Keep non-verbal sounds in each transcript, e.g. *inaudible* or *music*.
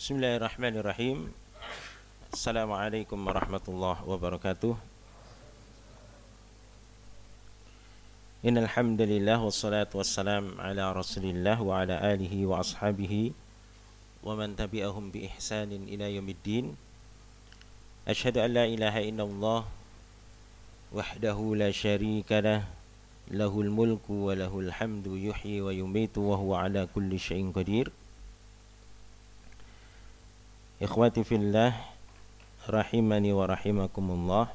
بسم الله الرحمن الرحيم السلام عليكم ورحمة الله وبركاته إن الحمد لله والصلاة والسلام على رسول الله وعلى آله وأصحابه ومن تبعهم بإحسان إلى يوم الدين أشهد أن لا إله إلا الله وحده لا شريك له له الملك وله الحمد يحيي ويميت وهو على كل شيء قدير Ikhwati fillah rahimani wa rahimakumullah.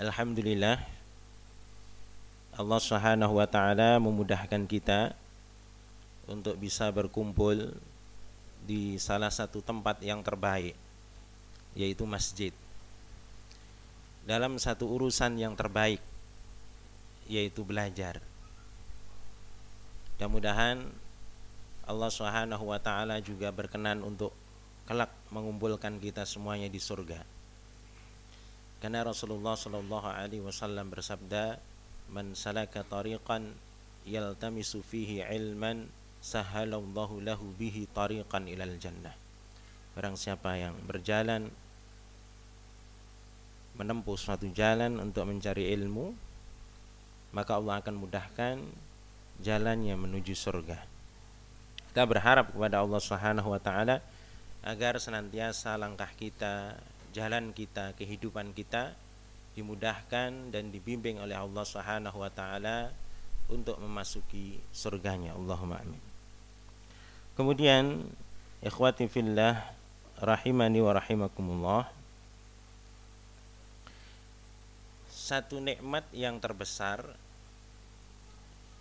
Alhamdulillah Allah Subhanahu wa taala memudahkan kita untuk bisa berkumpul di salah satu tempat yang terbaik yaitu masjid. Dalam satu urusan yang terbaik yaitu belajar. Mudah-mudahan Allah Subhanahu wa taala juga berkenan untuk kelak mengumpulkan kita semuanya di surga. Karena Rasulullah Shallallahu alaihi wasallam bersabda, "Man salaka tariqan yaltamisu fihi ilman sahalallahu lahu bihi tariqan ilal jannah." Barang siapa yang berjalan menempuh suatu jalan untuk mencari ilmu, maka Allah akan mudahkan jalannya menuju surga. Kita berharap kepada Allah Subhanahu wa taala agar senantiasa langkah kita, jalan kita, kehidupan kita dimudahkan dan dibimbing oleh Allah Subhanahu wa taala untuk memasuki surganya. Allahumma amin. Kemudian ikhwati fillah rahimani wa rahimakumullah. Satu nikmat yang terbesar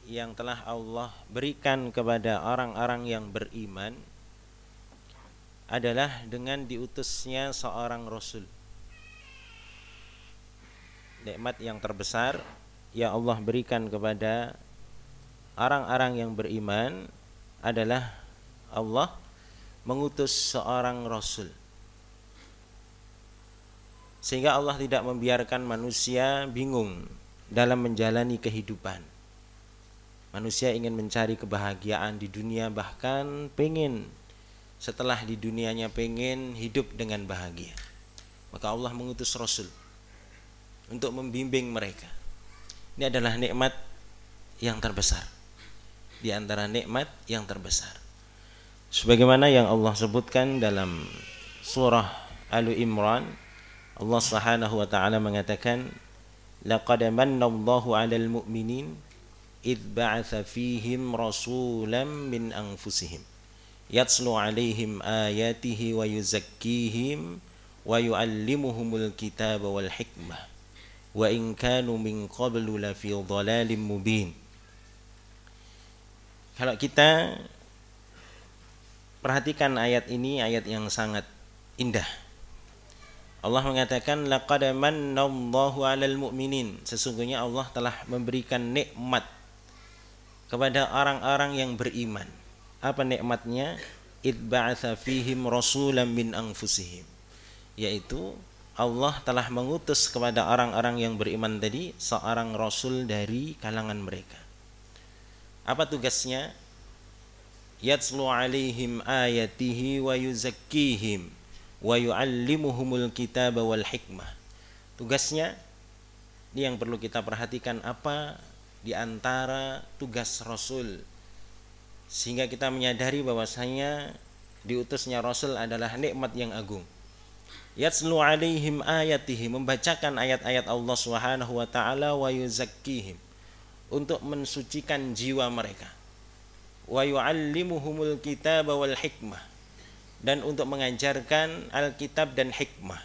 yang telah Allah berikan kepada orang-orang yang beriman adalah dengan diutusnya seorang rasul. Nikmat yang terbesar yang Allah berikan kepada orang-orang yang beriman adalah Allah mengutus seorang rasul. Sehingga Allah tidak membiarkan manusia bingung dalam menjalani kehidupan Manusia ingin mencari kebahagiaan di dunia bahkan pengen setelah di dunianya pengen hidup dengan bahagia. Maka Allah mengutus Rasul untuk membimbing mereka. Ini adalah nikmat yang terbesar. Di antara nikmat yang terbesar. Sebagaimana yang Allah sebutkan dalam surah Al Imran, Allah Subhanahu wa taala mengatakan, "Laqad manna Allahu 'alal mu'minin إذ بعث فيهم رسولا من أنفسهم يتلو عليهم آياته ويزكيهم ويعلمهم الكتاب والحكمة وإن كانوا من قبل لفي ضلال مبين Kalau kita perhatikan ayat ini ayat yang sangat indah. Allah mengatakan laqad mannallahu 'alal mu'minin. Sesungguhnya Allah telah memberikan nikmat kepada orang-orang yang beriman. Apa nikmatnya? Idba'atha fihim rasulam min anfusihim. Yaitu Allah telah mengutus kepada orang-orang yang beriman tadi seorang rasul dari kalangan mereka. Apa tugasnya? Yatslu alaihim ayatihi wa yuzakkihim wa yuallimuhumul kitab wal hikmah. Tugasnya ini yang perlu kita perhatikan apa di antara tugas Rasul sehingga kita menyadari bahwasanya diutusnya Rasul adalah nikmat yang agung. Yatslu alaihim ayatihi membacakan ayat-ayat Allah Subhanahu wa taala wa yuzakkihim untuk mensucikan jiwa mereka. Wa yuallimuhumul kitab wal hikmah dan untuk mengajarkan Alkitab dan hikmah.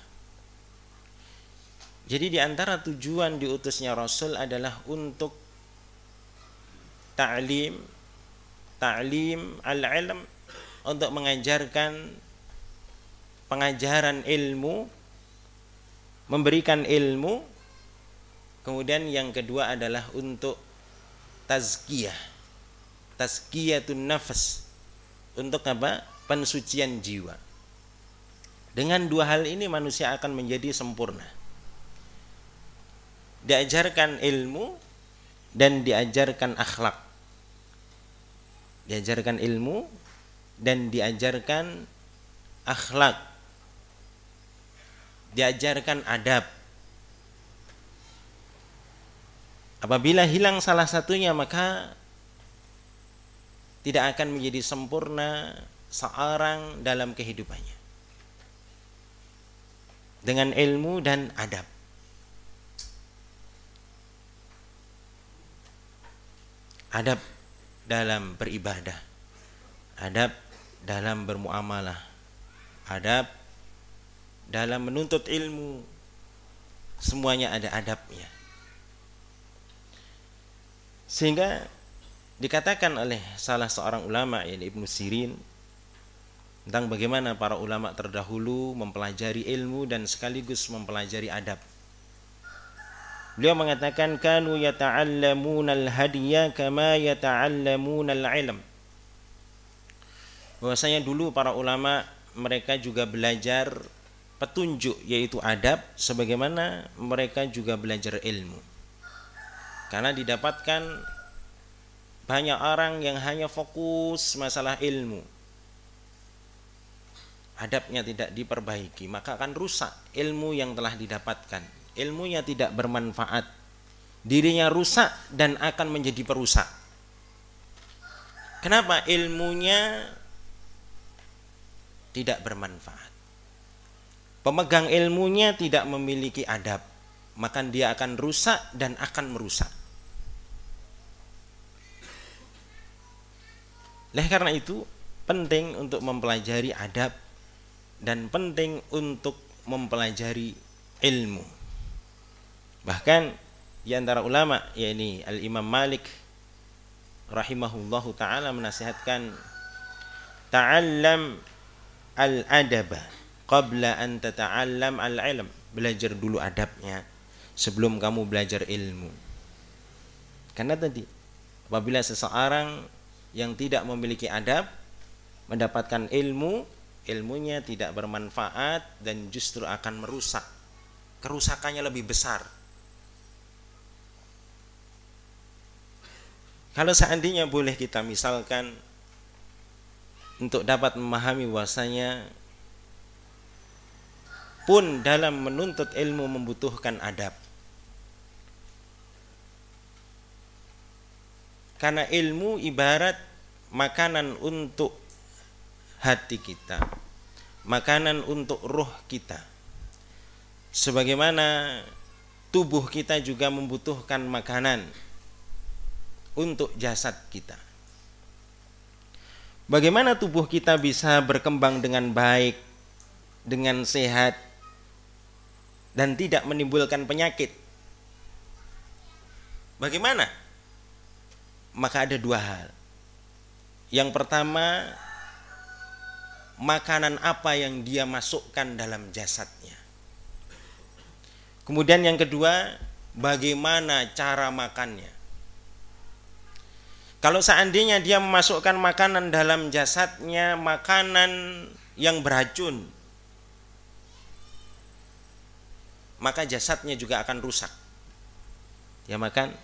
Jadi di antara tujuan diutusnya Rasul adalah untuk ta'lim ta'lim al-ilm untuk mengajarkan pengajaran ilmu memberikan ilmu. Kemudian yang kedua adalah untuk tazkiyah tazkiyatun nafas. Untuk apa? Pensucian jiwa. Dengan dua hal ini manusia akan menjadi sempurna. Diajarkan ilmu dan diajarkan akhlak diajarkan ilmu dan diajarkan akhlak. Diajarkan adab. Apabila hilang salah satunya maka tidak akan menjadi sempurna seorang dalam kehidupannya. Dengan ilmu dan adab. Adab dalam beribadah. Adab dalam bermuamalah. Adab dalam menuntut ilmu. Semuanya ada adabnya. Sehingga dikatakan oleh salah seorang ulama yaitu Ibnu Sirin tentang bagaimana para ulama terdahulu mempelajari ilmu dan sekaligus mempelajari adab. Beliau mengatakan kanu yata'allamuna al-hadiya kama yata'allamuna al-ilm. Bahwasanya dulu para ulama mereka juga belajar petunjuk yaitu adab sebagaimana mereka juga belajar ilmu. Karena didapatkan banyak orang yang hanya fokus masalah ilmu. Adabnya tidak diperbaiki, maka akan rusak ilmu yang telah didapatkan. Ilmunya tidak bermanfaat. Dirinya rusak dan akan menjadi perusak. Kenapa ilmunya tidak bermanfaat? Pemegang ilmunya tidak memiliki adab maka dia akan rusak dan akan merusak. Oleh karena itu, penting untuk mempelajari adab dan penting untuk mempelajari ilmu. Bahkan di antara ulama yakni Al-Imam Malik rahimahullahu taala menasihatkan ta'allam al-adaba qabla an tata'allam al-ilm. Belajar dulu adabnya sebelum kamu belajar ilmu. Karena tadi apabila seseorang yang tidak memiliki adab mendapatkan ilmu, ilmunya tidak bermanfaat dan justru akan merusak. Kerusakannya lebih besar. Kalau seandainya boleh kita misalkan untuk dapat memahami bahwasanya pun dalam menuntut ilmu membutuhkan adab. Karena ilmu ibarat makanan untuk hati kita, makanan untuk roh kita. Sebagaimana tubuh kita juga membutuhkan makanan untuk jasad kita. Bagaimana tubuh kita bisa berkembang dengan baik, dengan sehat, dan tidak menimbulkan penyakit? Bagaimana? maka ada dua hal. Yang pertama, makanan apa yang dia masukkan dalam jasadnya. Kemudian yang kedua, bagaimana cara makannya. Kalau seandainya dia memasukkan makanan dalam jasadnya, makanan yang beracun, maka jasadnya juga akan rusak. Ya makan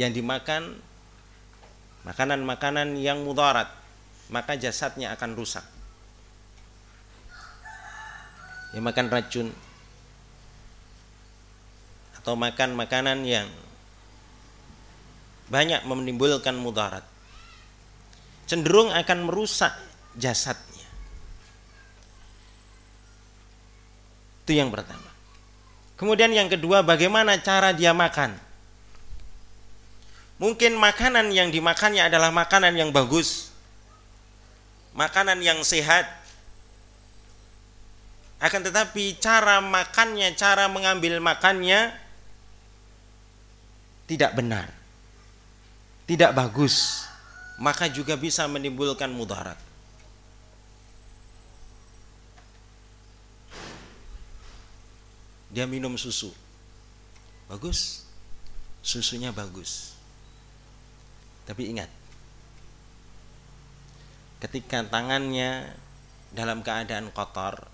yang dimakan makanan-makanan yang mudarat maka jasadnya akan rusak yang makan racun atau makan makanan yang banyak menimbulkan mudarat. Cenderung akan merusak jasadnya. Itu yang pertama. Kemudian yang kedua bagaimana cara dia makan? Mungkin makanan yang dimakannya adalah makanan yang bagus, makanan yang sehat. Akan tetapi cara makannya, cara mengambil makannya tidak benar, tidak bagus, maka juga bisa menimbulkan mudarat. Dia minum susu, bagus, susunya bagus. Tapi ingat, ketika tangannya dalam keadaan kotor,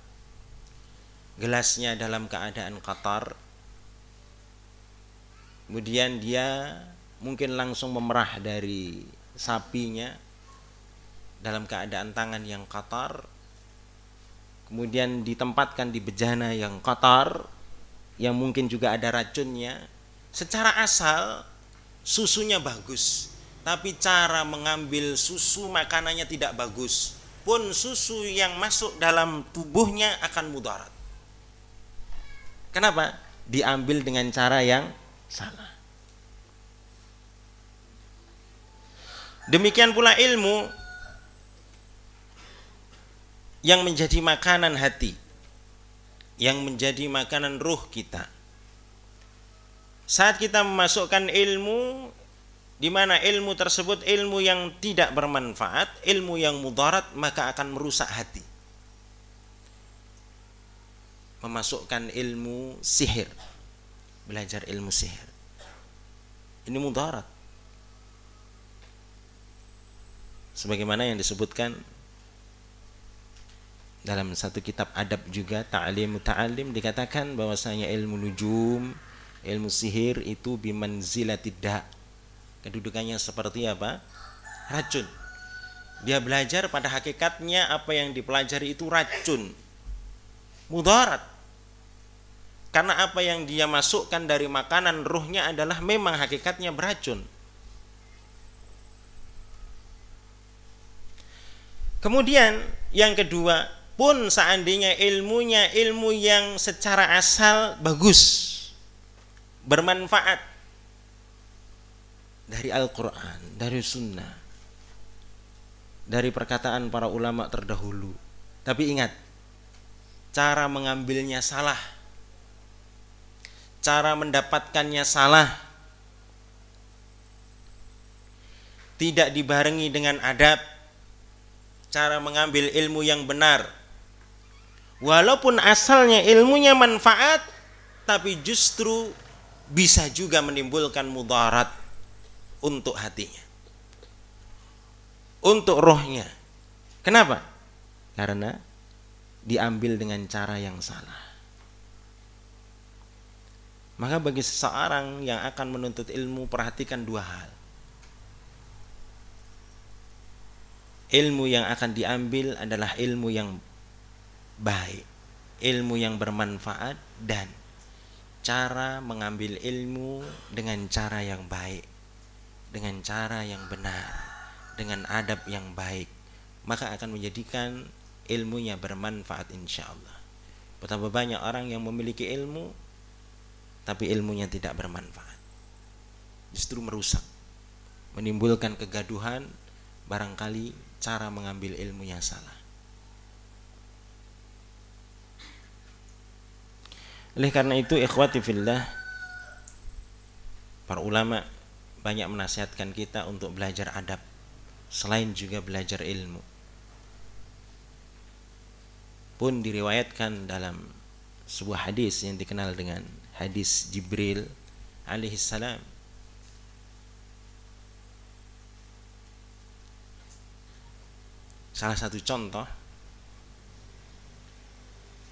gelasnya dalam keadaan kotor, kemudian dia mungkin langsung memerah dari sapinya dalam keadaan tangan yang kotor kemudian ditempatkan di bejana yang kotor yang mungkin juga ada racunnya. Secara asal susunya bagus tapi cara mengambil susu makanannya tidak bagus. Pun susu yang masuk dalam tubuhnya akan mudarat. Kenapa? Diambil dengan cara yang salah demikian pula ilmu yang menjadi makanan hati, yang menjadi makanan ruh kita. Saat kita memasukkan ilmu di mana ilmu tersebut ilmu yang tidak bermanfaat, ilmu yang mudarat, maka akan merusak hati. Memasukkan ilmu sihir, belajar ilmu sihir. Ini mudarat. Sebagaimana yang disebutkan dalam satu kitab adab juga ta'lim ta'alim dikatakan bahwasanya ilmu nujum ilmu sihir itu bimanzilatid da kedudukannya seperti apa? Racun. Dia belajar pada hakikatnya apa yang dipelajari itu racun. Mudarat. Karena apa yang dia masukkan dari makanan ruhnya adalah memang hakikatnya beracun kemudian yang kedua pun seandainya ilmunya ilmu yang secara asal bagus bermanfaat dari Al-Quran, dari Sunnah, dari perkataan para ulama terdahulu. Tapi ingat, cara mengambilnya salah, cara mendapatkannya salah, tidak dibarengi dengan adab, cara mengambil ilmu yang benar. Walaupun asalnya ilmunya manfaat tapi justru bisa juga menimbulkan mudarat untuk hatinya. Untuk rohnya. Kenapa? Karena diambil dengan cara yang salah. Maka bagi seseorang yang akan menuntut ilmu perhatikan dua hal ilmu yang akan diambil adalah ilmu yang baik, ilmu yang bermanfaat dan cara mengambil ilmu dengan cara yang baik, dengan cara yang benar, dengan adab yang baik, maka akan menjadikan ilmunya bermanfaat insya Allah. Betapa banyak orang yang memiliki ilmu tapi ilmunya tidak bermanfaat. Justru merusak, menimbulkan kegaduhan, barangkali cara mengambil ilmunya salah. Oleh karena itu ikhwati fillah para ulama banyak menasihatkan kita untuk belajar adab selain juga belajar ilmu. Pun diriwayatkan dalam sebuah hadis yang dikenal dengan hadis Jibril alaihi salam Salah satu contoh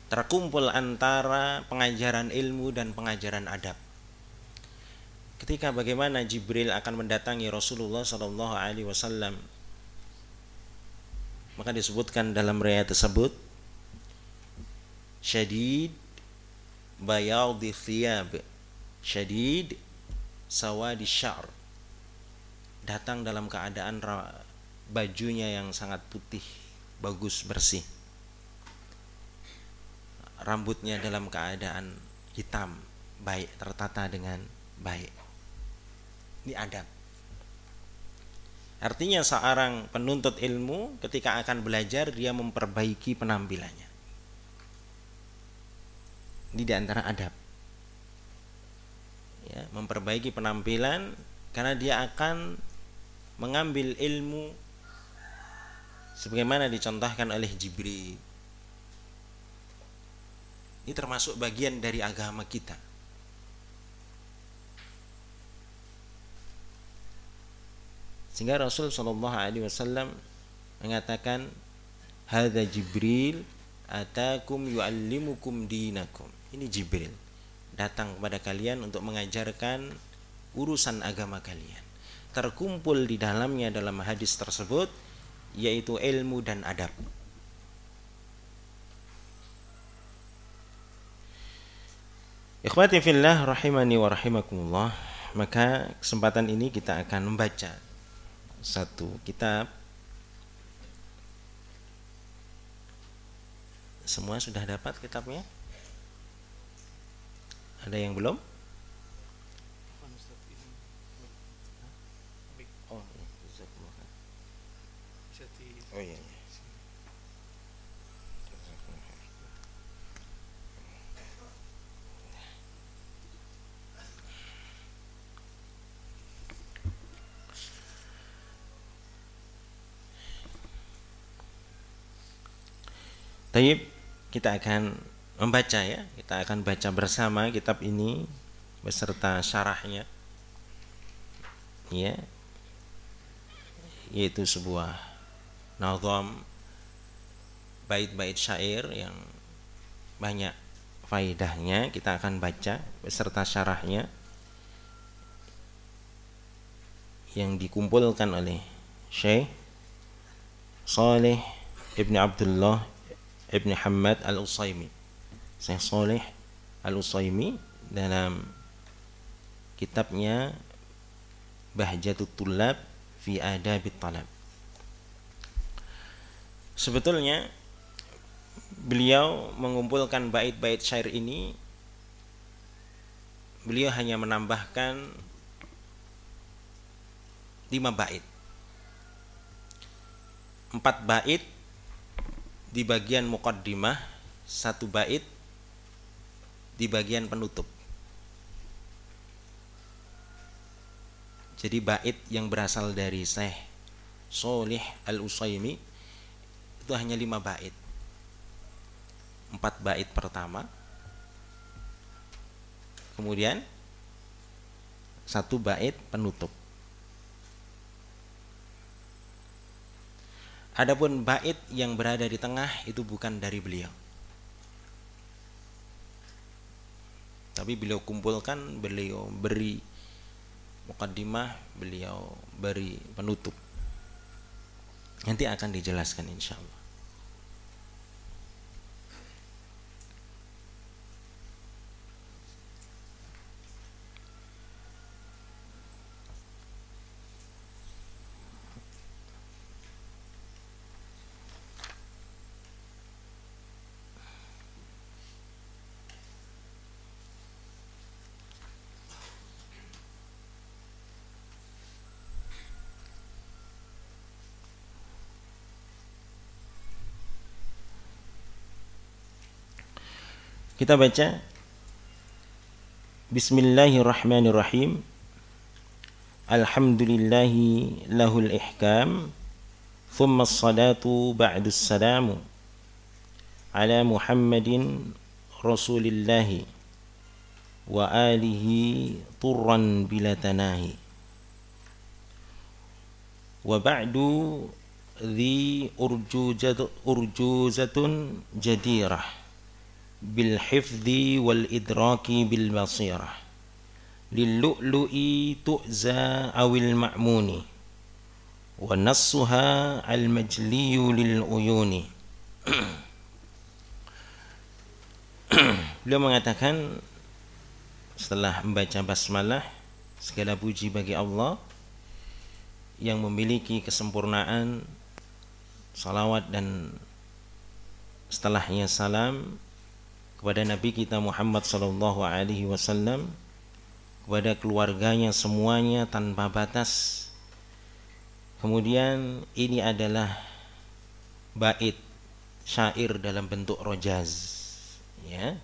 terkumpul antara pengajaran ilmu dan pengajaran adab. Ketika bagaimana Jibril akan mendatangi Rasulullah Shallallahu Alaihi Wasallam, maka disebutkan dalam riwayat tersebut, syadid bayadi thiyab, syadid sawadi syar, datang dalam keadaan bajunya yang sangat putih, bagus bersih. Rambutnya dalam keadaan hitam baik tertata dengan baik. Ini adab. Artinya seorang penuntut ilmu ketika akan belajar dia memperbaiki penampilannya. Di antara adab. Ya, memperbaiki penampilan karena dia akan mengambil ilmu sebagaimana dicontohkan oleh Jibril ini termasuk bagian dari agama kita. Sehingga Rasul Shallallahu Alaihi Wasallam mengatakan, "Hada Jibril atakum yu'allimukum dinakum." Ini Jibril datang kepada kalian untuk mengajarkan urusan agama kalian. terkumpul di dalamnya dalam hadis tersebut yaitu ilmu dan adab. Ikhwati fillah rahimani wa rahimakumullah. Maka kesempatan ini kita akan membaca satu kitab Semua sudah dapat kitabnya? Ada yang belum? Oh, iya. Oh iya. iya. Taib kita akan membaca ya. Kita akan baca bersama kitab ini beserta syarahnya. Ya. Yaitu sebuah nazam bait-bait syair yang banyak faidahnya kita akan baca beserta syarahnya yang dikumpulkan oleh Syekh Saleh Ibn Abdullah Ibn Hamad Al-Usaimi Syekh Saleh Al-Usaimi dalam kitabnya Bahjatut Tulab fi Adabit Talab Sebetulnya beliau mengumpulkan bait-bait syair ini beliau hanya menambahkan lima bait. Empat bait di bagian mukaddimah satu bait di bagian penutup. Jadi bait yang berasal dari Syekh Solih Al-Usaimi itu hanya lima bait. Empat bait pertama. Kemudian satu bait penutup. Adapun bait yang berada di tengah itu bukan dari beliau. Tapi beliau kumpulkan, beliau beri mukaddimah, beliau beri penutup. Nanti akan dijelaskan insya Allah. Kita baca Bismillahirrahmanirrahim Alhamdulillahi lahul ihkam Thumma salatu ba'du salamu Ala Muhammadin Rasulillahi Wa alihi turran bila tanahi Wa ba'du Dhi urjuzatun jadirah bil hifdhi wal idraki bil basirah lillu'lu'i tu'za awil ma'muni. Wa nassuha al majliyu lil uyuni. Beliau mengatakan setelah membaca basmalah segala puji bagi Allah yang memiliki kesempurnaan salawat dan setelahnya salam kepada Nabi kita Muhammad sallallahu alaihi wasallam kepada keluarganya semuanya tanpa batas. Kemudian ini adalah bait syair dalam bentuk rojaz ya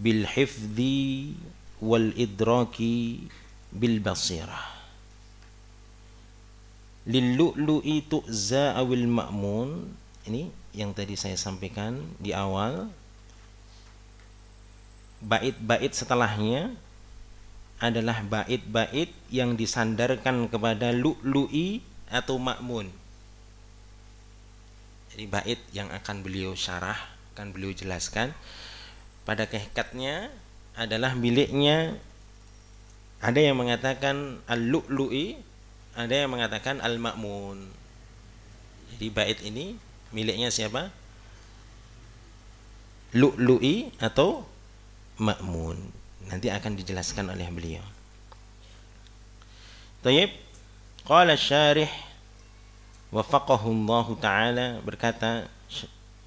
bil hifdhi wal idraki bil basirah lil lu'lu'i tu'za awil ma'mun ini yang tadi saya sampaikan di awal. Bait-bait setelahnya adalah bait-bait yang disandarkan kepada lu'lu'i atau makmun. Jadi bait yang akan beliau syarah akan beliau jelaskan pada kehekatnya adalah miliknya ada yang mengatakan al-lu'lu'i ada yang mengatakan al-ma'mun jadi bait ini miliknya siapa lu'lu'i atau ma'mun nanti akan dijelaskan oleh beliau Tayyib qala syarih wafaqahullahu taala berkata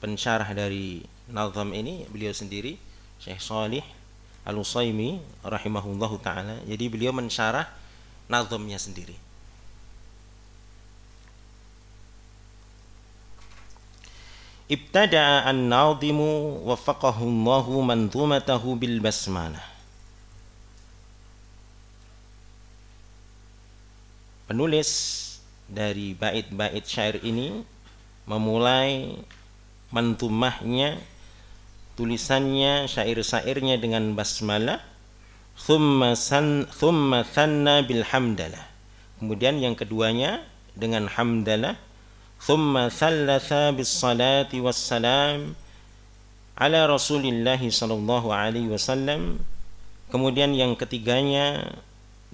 pensyarah dari nazam ini beliau sendiri Syekh Salih Al-Usaimi rahimahullahu taala. Jadi beliau mensyarah nazamnya sendiri. Ibtada'a an-nadhimu waffaqahu Allahu manzumatahu bil basmalah. Penulis dari bait-bait syair ini memulai mantumahnya tulisannya syair-syairnya dengan basmalah. Thumma san thumma thanna bil hamdalah. Kemudian yang keduanya dengan hamdalah thumma thalatha bis salati was salam ala Rasulillah sallallahu alaihi wasallam kemudian yang ketiganya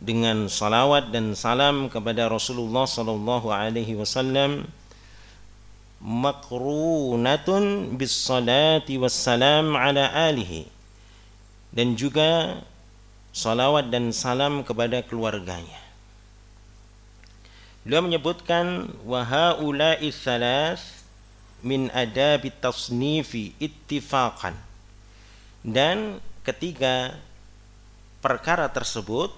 dengan salawat dan salam kepada Rasulullah sallallahu alaihi wasallam makrunatun bis salati wassalam ala alihi dan juga salawat dan salam kepada keluarganya. Beliau menyebutkan wa haula'i thalath min adabi tasnifi ittifaqan. Dan ketiga perkara tersebut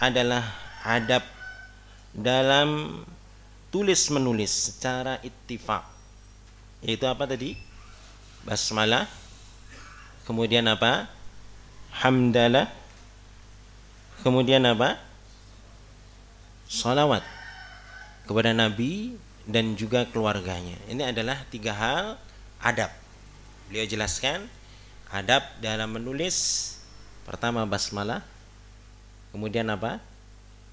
adalah adab dalam tulis menulis secara ittifaq. Yaitu apa tadi? Basmalah kemudian apa? Hamdalah kemudian apa? Salawat kepada nabi dan juga keluarganya ini adalah tiga hal adab beliau jelaskan adab dalam menulis pertama basmalah kemudian apa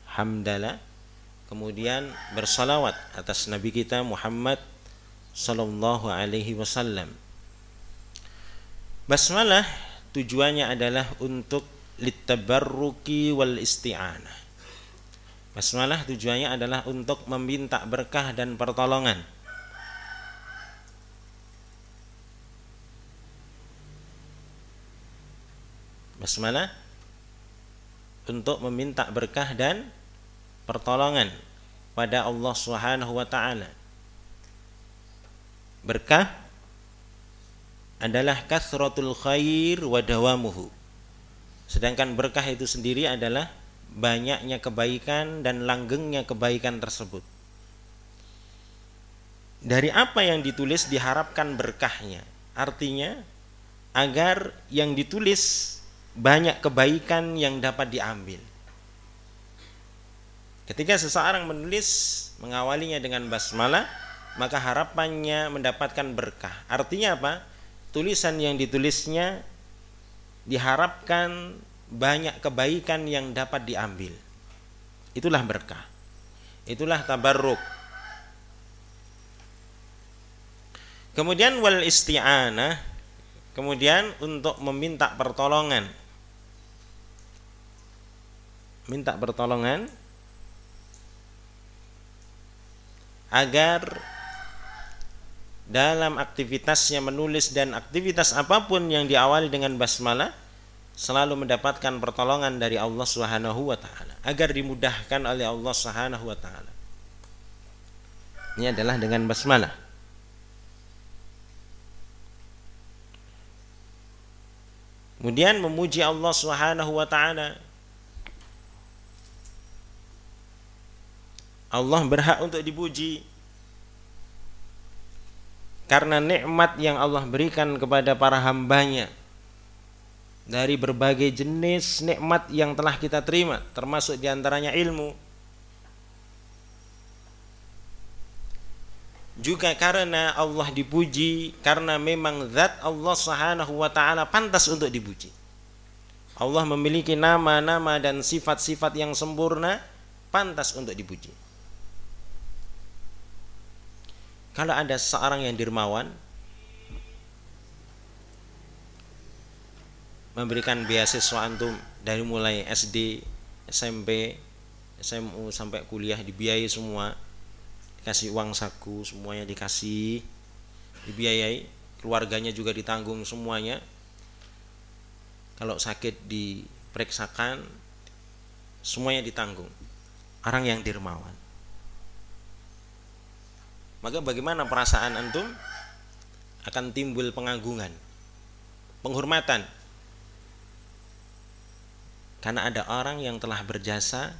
hamdalah kemudian bersalawat atas nabi kita Muhammad sallallahu alaihi wasallam. Basmalah tujuannya adalah untuk litabarruki wal isti'anah. Basmalah tujuannya adalah untuk meminta berkah dan pertolongan. Basmalah untuk meminta berkah dan pertolongan pada Allah Subhanahu wa taala. Berkah adalah kasratul khair wa dawamuhu. Sedangkan berkah itu sendiri adalah banyaknya kebaikan dan langgengnya kebaikan tersebut. Dari apa yang ditulis diharapkan berkahnya. Artinya agar yang ditulis banyak kebaikan yang dapat diambil. Ketika seseorang menulis mengawalinya dengan basmalah, maka harapannya mendapatkan berkah. Artinya apa? Tulisan yang ditulisnya diharapkan banyak kebaikan yang dapat diambil. Itulah berkah. Itulah tabarruk. Kemudian wal isti'anah, kemudian untuk meminta pertolongan. Minta pertolongan agar dalam aktivitasnya menulis dan aktivitas apa pun yang diawali dengan basmalah selalu mendapatkan pertolongan dari Allah Subhanahu wa taala agar dimudahkan oleh Allah Subhanahu wa taala. Ini adalah dengan basmalah. Kemudian memuji Allah Subhanahu wa taala Allah berhak untuk dipuji karena nikmat yang Allah berikan kepada para hambanya dari berbagai jenis nikmat yang telah kita terima termasuk di antaranya ilmu. Juga karena Allah dipuji karena memang zat Allah Subhanahu wa taala pantas untuk dipuji. Allah memiliki nama-nama dan sifat-sifat yang sempurna pantas untuk dipuji. Kalau ada seorang yang dermawan memberikan beasiswa antum dari mulai SD SMP SMU sampai kuliah dibiayai semua. Dikasih uang saku semuanya dikasih dibiayai. Keluarganya juga ditanggung semuanya. Kalau sakit diperiksakan semuanya ditanggung. Orang yang dermawan. Maka bagaimana perasaan antum? Akan timbul pengagungan penghormatan karena ada orang yang telah berjasa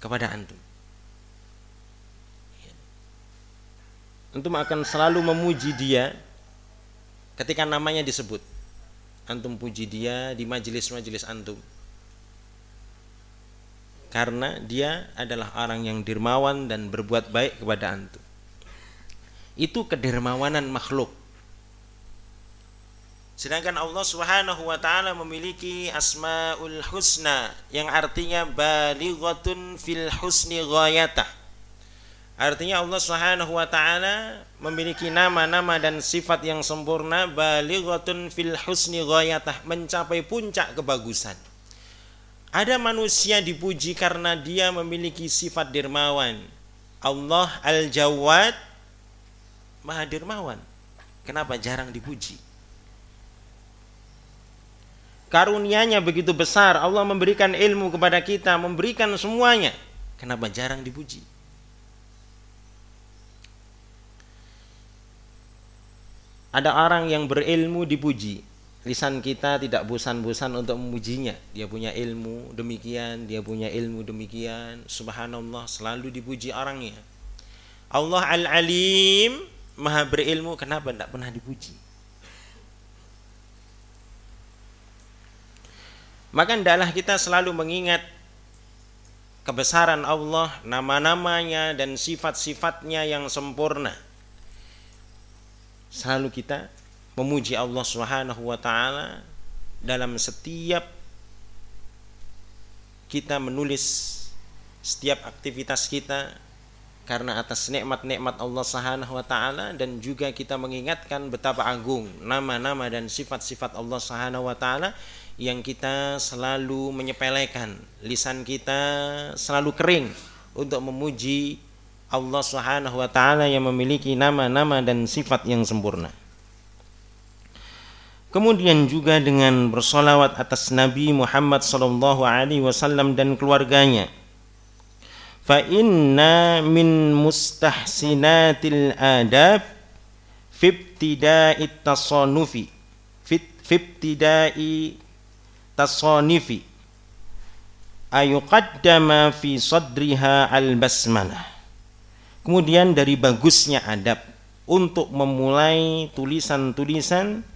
kepada antum. Antum akan selalu memuji dia ketika namanya disebut. Antum puji dia di majelis-majelis antum. Karena dia adalah orang yang dermawan dan berbuat baik kepada antum. Itu kedermawanan makhluk. Sedangkan Allah Subhanahu wa taala memiliki Asmaul Husna yang artinya balighatun fil husni ghayata. Artinya Allah Subhanahu wa taala memiliki nama-nama dan sifat yang sempurna balighatun fil husni ghayata, mencapai puncak kebagusan. Ada manusia dipuji karena dia memiliki sifat dermawan. Allah Al-Jawad Maha dermawan. Kenapa jarang dipuji? Karunianya begitu besar, Allah memberikan ilmu kepada kita, memberikan semuanya. Kenapa jarang dipuji? Ada orang yang berilmu dipuji. Lisan kita tidak bosan-bosan untuk memujinya. Dia punya ilmu demikian, dia punya ilmu demikian. Subhanallah, selalu dipuji orangnya. Allah Al-Alim, Maha berilmu, kenapa tidak pernah dipuji? Maka hendaklah kita selalu mengingat kebesaran Allah, nama-namanya dan sifat-sifatnya yang sempurna. Selalu kita memuji Allah Subhanahu wa taala dalam setiap kita menulis setiap aktivitas kita karena atas nikmat-nikmat Allah Subhanahu wa taala dan juga kita mengingatkan betapa agung nama-nama dan sifat-sifat Allah Subhanahu wa taala yang kita selalu menyepelekan, lisan kita selalu kering untuk memuji Allah Subhanahu wa taala yang memiliki nama-nama dan sifat yang sempurna. Kemudian juga dengan bersolawat atas Nabi Muhammad sallallahu alaihi wasallam dan keluarganya. Fa inna min mustahsinatil adab fi ibtida'it tasanufi fi ibtida'i tasanifi ayuqaddama fi sadriha al basmalah kemudian dari bagusnya adab untuk memulai tulisan-tulisan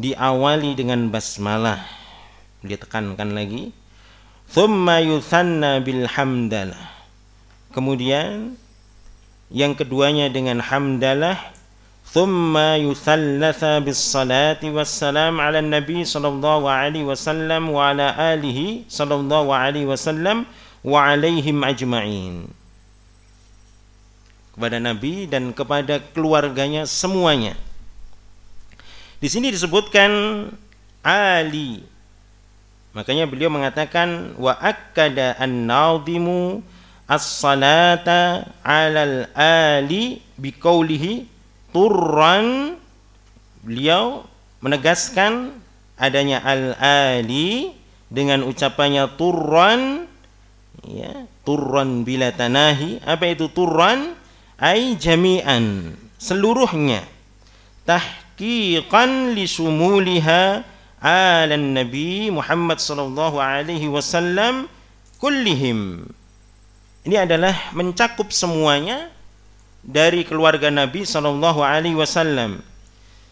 diawali dengan basmalah. Dia tekankan lagi. Thumma yuthanna bil hamdalah kemudian yang keduanya dengan hamdalah ثم يثلث بالصلاة والسلام على النبي صلى الله عليه وسلم وعلى آله صلى الله عليه وسلم وعليهم أجمعين kepada Nabi dan kepada keluarganya semuanya. Di sini disebutkan ali. Makanya beliau mengatakan wa akkada an-nadhimu as-salata 'alal ali biqaulihi turran beliau menegaskan adanya al-ali dengan ucapannya turran ya turran bila tanahi. Apa itu turran? Ai jami'an seluruhnya. Tahqiqan li sumuliha ala nabi Muhammad sallallahu alaihi wasallam kullihim. Ini adalah mencakup semuanya dari keluarga Nabi Shallallahu Alaihi Wasallam.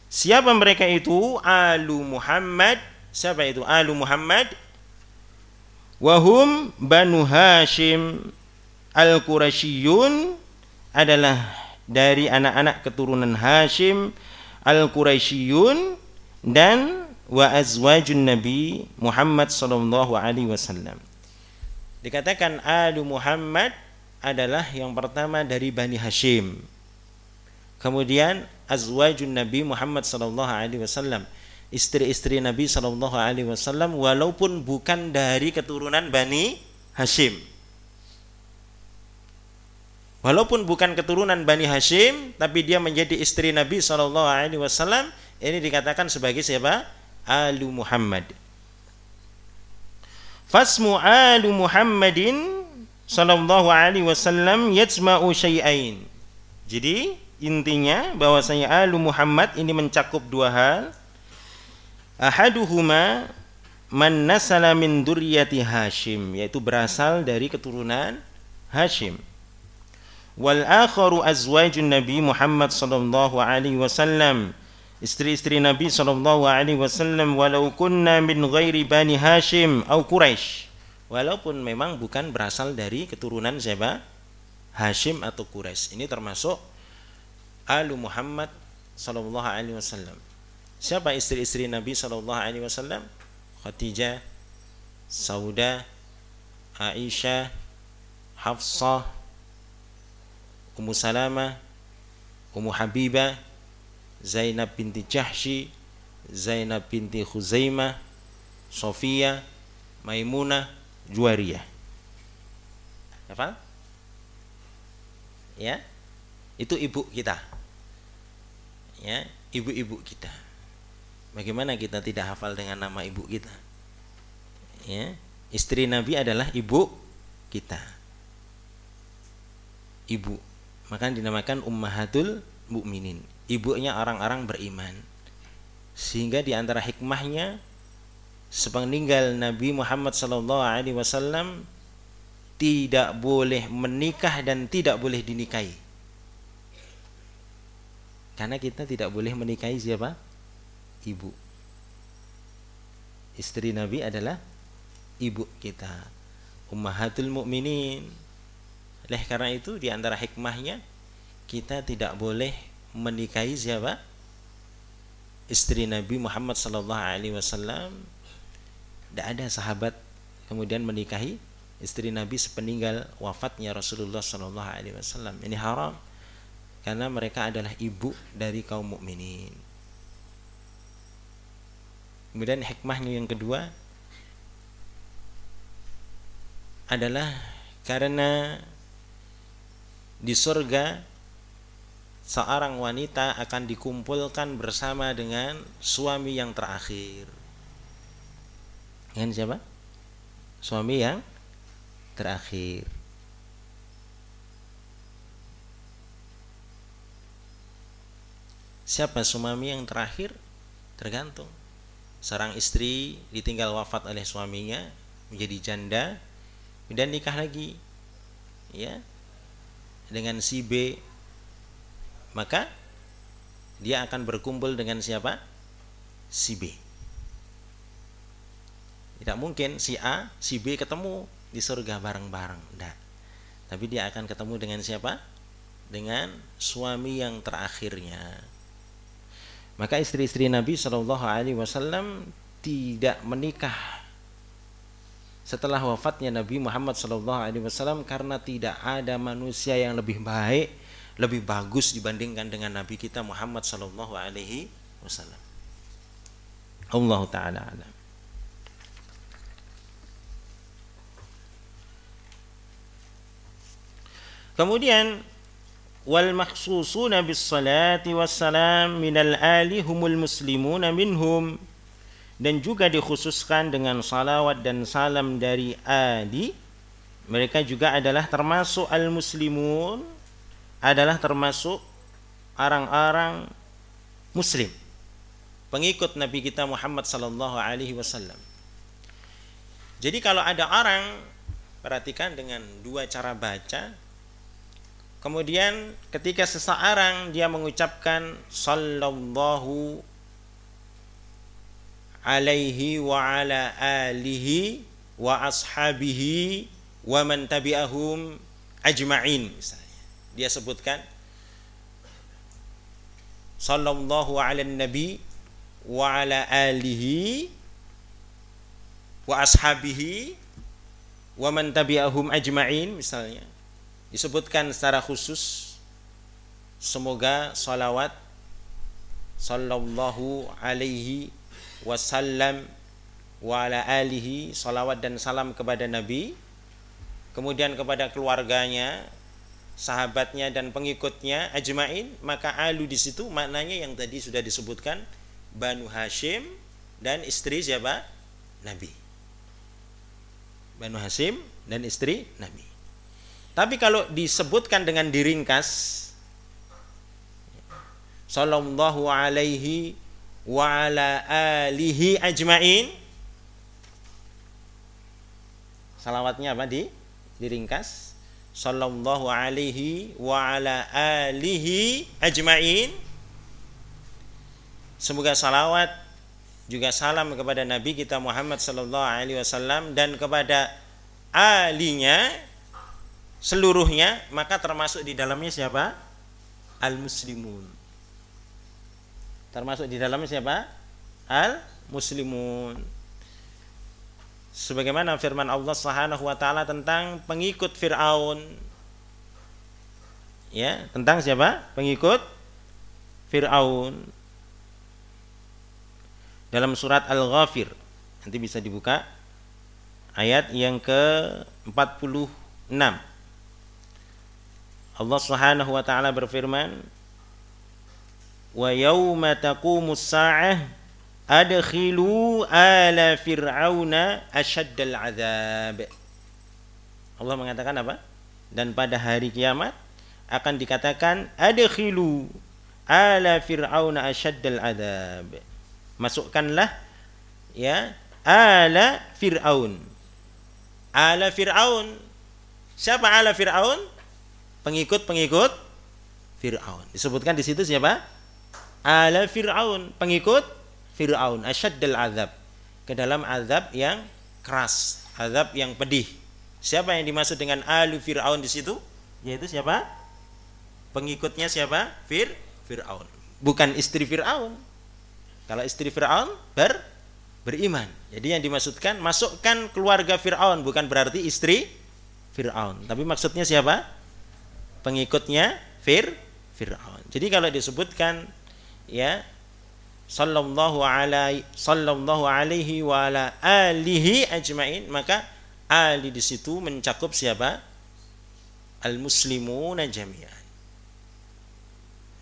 Siapa mereka itu? Alu Muhammad. Siapa itu? Alu Muhammad. Wahum Banu Hashim al Qurashiyun adalah dari anak-anak keturunan Hashim al Qurashiyun dan wa azwajun Nabi Muhammad sallallahu alaihi wasallam. Dikatakan alu Muhammad adalah yang pertama dari Bani Hashim. Kemudian azwajun Nabi Muhammad sallallahu alaihi wasallam istri-istri Nabi Shallallahu Alaihi Wasallam walaupun bukan dari keturunan Bani Hashim. Walaupun bukan keturunan Bani Hashim, tapi dia menjadi istri Nabi Shallallahu Alaihi Wasallam. Ini dikatakan sebagai siapa? Alu Muhammad. Fasmu alu Muhammadin Sallallahu Alaihi Wasallam yajma'u syai'ain. Jadi intinya bahwasanya alu Muhammad ini mencakup dua hal. Ahaduhuma man nasala min duriyati Hashim yaitu berasal dari keturunan Hashim. Wal akharu azwajun Nabi Muhammad sallallahu alaihi wasallam istri-istri Nabi sallallahu alaihi wasallam walau kunna min ghairi bani Hashim atau Quraisy walaupun memang bukan berasal dari keturunan siapa? Hashim atau Quraisy. Ini termasuk alu Muhammad sallallahu alaihi wasallam. Siapa istri-istri Nabi Shallallahu Alaihi Wasallam? Khadijah, Sauda, Aisyah, Hafsah, Ummu Salamah, Ummu Habibah, Zainab binti Jahshi, Zainab binti Khuzaimah, Sofia, Maimunah, Juwariyah. Apa? Ya, itu ibu kita. Ya, ibu-ibu kita. Bagaimana kita tidak hafal dengan nama ibu kita? Ya, istri Nabi adalah ibu kita. Ibu, maka dinamakan ummahatul mukminin. Ibunya orang-orang beriman. Sehingga di antara hikmahnya sepeninggal Nabi Muhammad sallallahu alaihi wasallam tidak boleh menikah dan tidak boleh dinikahi. Karena kita tidak boleh menikahi siapa? ibu. Istri Nabi adalah ibu kita. Ummahatul mukminin. Oleh karena itu di antara hikmahnya kita tidak boleh menikahi siapa? Istri Nabi Muhammad sallallahu alaihi wasallam. Tidak ada sahabat kemudian menikahi istri Nabi sepeninggal wafatnya Rasulullah sallallahu alaihi wasallam. Ini haram karena mereka adalah ibu dari kaum mukminin. Kemudian hikmahnya yang kedua adalah karena di surga seorang wanita akan dikumpulkan bersama dengan suami yang terakhir. Dengan siapa? Suami yang terakhir. Siapa suami yang terakhir? Tergantung seorang istri ditinggal wafat oleh suaminya menjadi janda dan nikah lagi ya dengan si B maka dia akan berkumpul dengan siapa si B tidak mungkin si A si B ketemu di surga bareng-bareng enggak tapi dia akan ketemu dengan siapa dengan suami yang terakhirnya maka istri-istri Nabi Shallallahu Alaihi Wasallam tidak menikah setelah wafatnya Nabi Muhammad Shallallahu Alaihi Wasallam karena tidak ada manusia yang lebih baik, lebih bagus dibandingkan dengan Nabi kita Muhammad Shallallahu Alaihi Wasallam. Allah Taala. Kemudian wal makhsusuna bis salati wassalam minal ali humul muslimuna minhum. Dan juga dikhususkan dengan salawat dan salam dari ali mereka juga adalah termasuk al muslimun adalah termasuk orang-orang muslim. Pengikut nabi kita Muhammad sallallahu alaihi wasallam. Jadi kalau ada orang perhatikan dengan dua cara baca Kemudian ketika seseorang dia mengucapkan sallallahu alaihi wa ala alihi wa ashabihi wa man tabi'ahum ajma'in misalnya. Dia sebutkan sallallahu ala nabi wa ala alihi wa ashabihi wa man tabi'ahum ajma'in misalnya disebutkan secara khusus semoga salawat sallallahu alaihi wasallam wa ala alihi salawat dan salam kepada Nabi kemudian kepada keluarganya sahabatnya dan pengikutnya ajmain maka alu di situ maknanya yang tadi sudah disebutkan Banu Hashim dan istri siapa? Nabi. Banu Hashim dan istri Nabi tapi kalau disebutkan dengan diringkas sallallahu alaihi wa ala alihi ajmain. Salawatnya apa di? Diringkas sallallahu alaihi wa ala alihi ajmain. Semoga salawat juga salam kepada Nabi kita Muhammad sallallahu alaihi wasallam dan kepada alinya seluruhnya maka termasuk di dalamnya siapa al muslimun Termasuk di dalamnya siapa? Al muslimun. Sebagaimana firman Allah Subhanahu wa taala tentang pengikut Firaun. Ya, tentang siapa? Pengikut Firaun. Dalam surat Al-Ghafir. Nanti bisa dibuka ayat yang ke-46. Allah Subhanahu wa taala berfirman, wa yawma taqumus sa'ah adkhilu ala fir'auna asyaddal azab Allah mengatakan apa? Dan pada hari kiamat akan dikatakan adkhilu ala fir'auna asyaddal azab. Masukkanlah ya ala fir'aun. Ala fir'aun. Siapa ala fir'aun? Pengikut-pengikut Fir'aun. Disebutkan di situ siapa? ala Fir'aun, pengikut Fir'aun, asyaddal azab. Ke dalam azab yang keras, azab yang pedih. Siapa yang dimaksud dengan alu Fir'aun di situ? Yaitu siapa? Pengikutnya siapa? Fir Fir'aun. Bukan istri Fir'aun. Kalau istri Fir'aun ber beriman. Jadi yang dimaksudkan masukkan keluarga Fir'aun bukan berarti istri Fir'aun. Tapi maksudnya siapa? Pengikutnya Fir Fir'aun. Jadi kalau disebutkan ya sallallahu alaihi sallallahu alaihi wa ala alihi ajmain maka ali di situ mencakup siapa? Al muslimuna jami'an.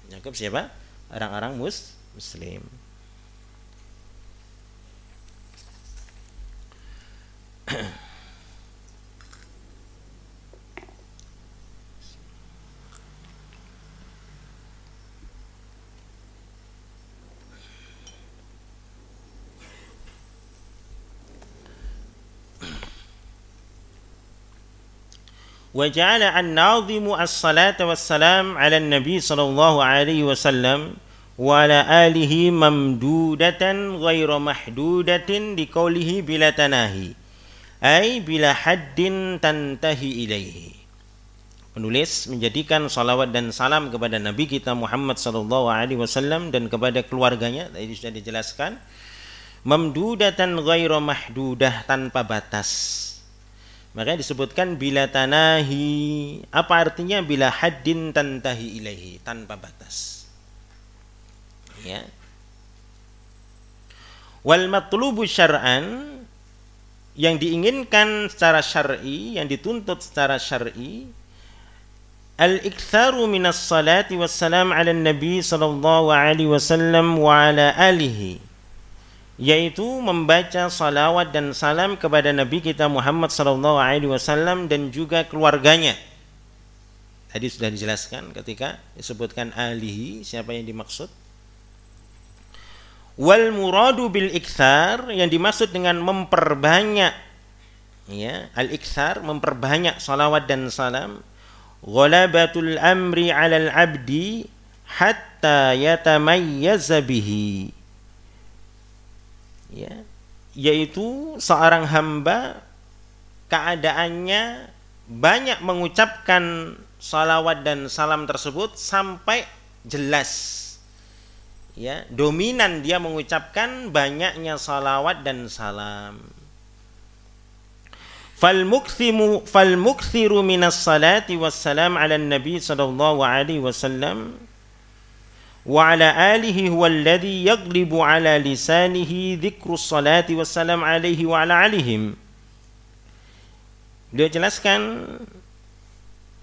Mencakup siapa? Orang-orang mus muslim *clears throat* وجعل الناظم الصلاة والسلام على النبي صلى الله عليه وسلم وعلى آله ممدودة غير محدودة لقوله بلا تناهي أي بلا حد تنتهي إليه Penulis menjadikan salawat dan salam kepada Nabi kita Muhammad sallallahu alaihi wasallam dan kepada keluarganya tadi sudah dijelaskan mamdudatan ghairu mahdudah tanpa batas Makanya disebutkan bila tanahi. Apa artinya bila haddin tantahi ilaihi tanpa batas. Ya. Wal matlubu syar'an yang diinginkan secara syar'i, yang dituntut secara syar'i al-iktsaru minas salati wassalam ala nabi sallallahu alaihi wasallam wa ala alihi yaitu membaca salawat dan salam kepada Nabi kita Muhammad sallallahu alaihi wasallam dan juga keluarganya. Tadi sudah dijelaskan ketika disebutkan alihi siapa yang dimaksud. Wal muradu bil iktsar yang dimaksud dengan memperbanyak ya, al iktsar memperbanyak salawat dan salam ghalabatul amri 'alal 'abdi hatta yatamayyaza bihi ya. Yaitu seorang hamba keadaannya banyak mengucapkan salawat dan salam tersebut sampai jelas. Ya dominan dia mengucapkan banyaknya salawat dan salam. Fal mukthimu fal mukthiru minas salati wassalam ala nabi sallallahu alaihi wasallam alihi huwa alladhi yaglibu ala lisanihi dhikru salati wassalam alaihi wa ala alihim. Beliau jelaskan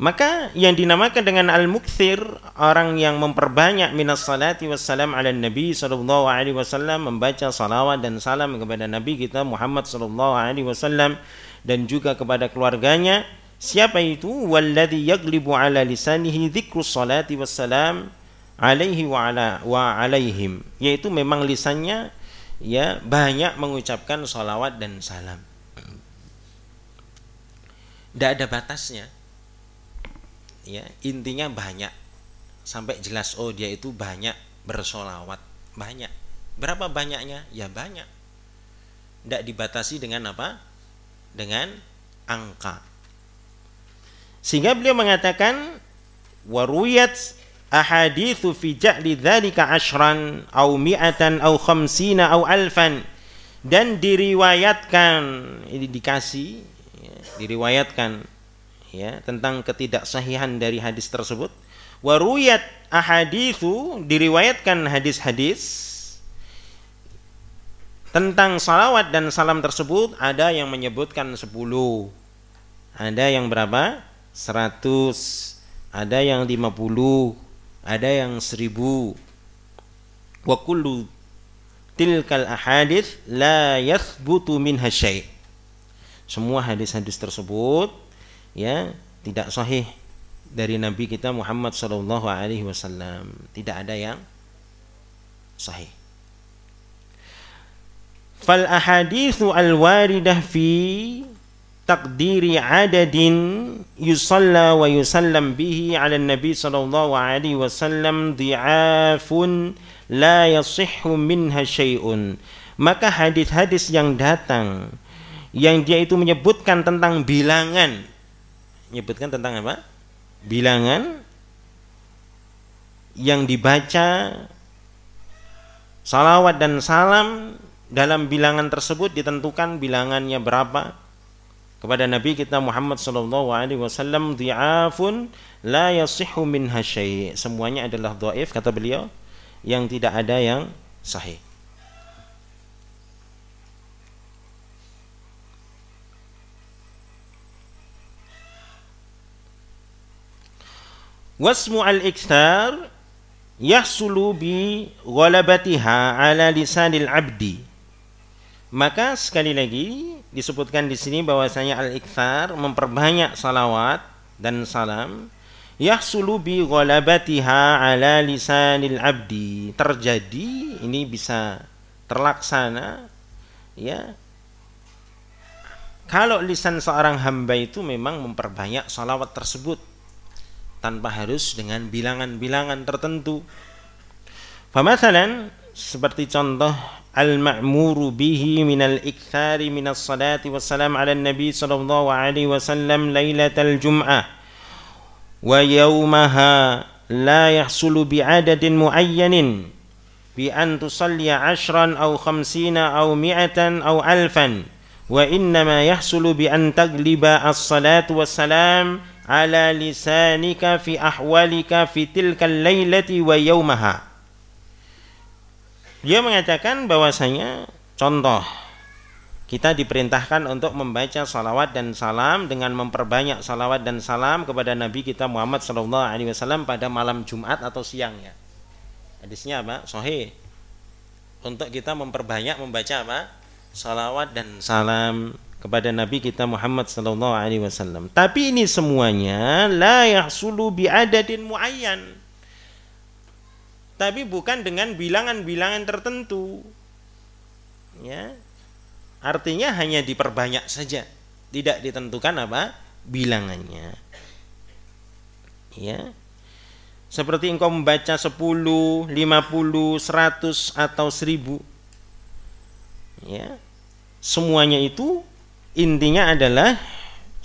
maka yang dinamakan dengan al-mukthir orang yang memperbanyak minas salati wassalam ala nabi sallallahu alaihi wasallam membaca salawat dan salam kepada nabi kita Muhammad sallallahu alaihi wasallam dan juga kepada keluarganya siapa itu? Walladzi yaglibu ala lisanihi dzikrus salati wassalam alaihi wa ala wa alaihim. Yaitu memang lisannya ya banyak mengucapkan salawat dan salam. Tidak ada batasnya. Ya intinya banyak. Sampai jelas oh dia itu banyak bersolawat. Banyak. Berapa banyaknya? Ya banyak. Tidak dibatasi dengan apa? Dengan angka. Sehingga beliau mengatakan waruyat ahadithu fi ja'li dzalika ashran au mi'atan au khamsina au alfan. Dan diriwayatkan ini dikasih ya, diriwayatkan ya tentang ketidaksahihan dari hadis tersebut. Waruyat ahadithu diriwayatkan hadis-hadis tentang salawat dan salam tersebut ada yang menyebutkan 10 ada yang berapa? 100 ada yang 50 ada yang 1000 wa kullu tilkal ahadits la yathbutu minha syai' semua hadis-hadis tersebut ya tidak sahih dari Nabi kita Muhammad Shallallahu Alaihi Wasallam. Tidak ada yang sahih. Fal ahadithu al waridah fi takdiri adadin yusalla wa yusallam bihi ala Nabi Shallallahu Alaihi Wasallam di'afun la yasihhu minha syai'un. Maka hadis-hadis yang datang yang dia itu menyebutkan tentang bilangan. Menyebutkan tentang apa? Bilangan yang dibaca salawat dan salam dalam bilangan tersebut ditentukan bilangannya berapa kepada Nabi kita Muhammad sallallahu alaihi wasallam dhi'afun la yasihhu minha syai' semuanya adalah dhaif kata beliau yang tidak ada yang sahih. Wasmu al-ikthar yahsulu bi ghalabatiha ala lisanil abdi. Maka sekali lagi disebutkan di sini bahwasanya al-ikthar memperbanyak salawat dan salam yahsulu bi ghalabatiha ala lisanil abdi terjadi ini bisa terlaksana ya kalau lisan seorang hamba itu memang memperbanyak salawat tersebut tanpa harus dengan bilangan-bilangan tertentu. Famasalan seperti contoh al-ma'muru bihi minal ikthari minas salati wassalam ala nabi sallallahu alaihi wasallam lailatal jum'ah wa yawmaha la yahsulu bi'adadin muayyanin bi an tusalliya ashran aw khamsina aw mi'atan aw alfan wa innama yahsulu bi an tagliba as-salatu wassalam ala lisanika fi ahwalika fi tilkal lailati wa yaumaha. Dia mengatakan bahwasanya contoh kita diperintahkan untuk membaca salawat dan salam dengan memperbanyak salawat dan salam kepada Nabi kita Muhammad Sallallahu Alaihi Wasallam pada malam Jumat atau siangnya. Hadisnya apa? Sahih. Untuk kita memperbanyak membaca apa? Salawat dan salam kepada Nabi kita Muhammad sallallahu alaihi wasallam. Tapi ini semuanya la yahsulu bi adadin muayyan. Tapi bukan dengan bilangan-bilangan tertentu. Ya. Artinya hanya diperbanyak saja, tidak ditentukan apa bilangannya. Ya. Seperti engkau membaca 10, 50, 100 atau 1000. Ya. Semuanya itu intinya adalah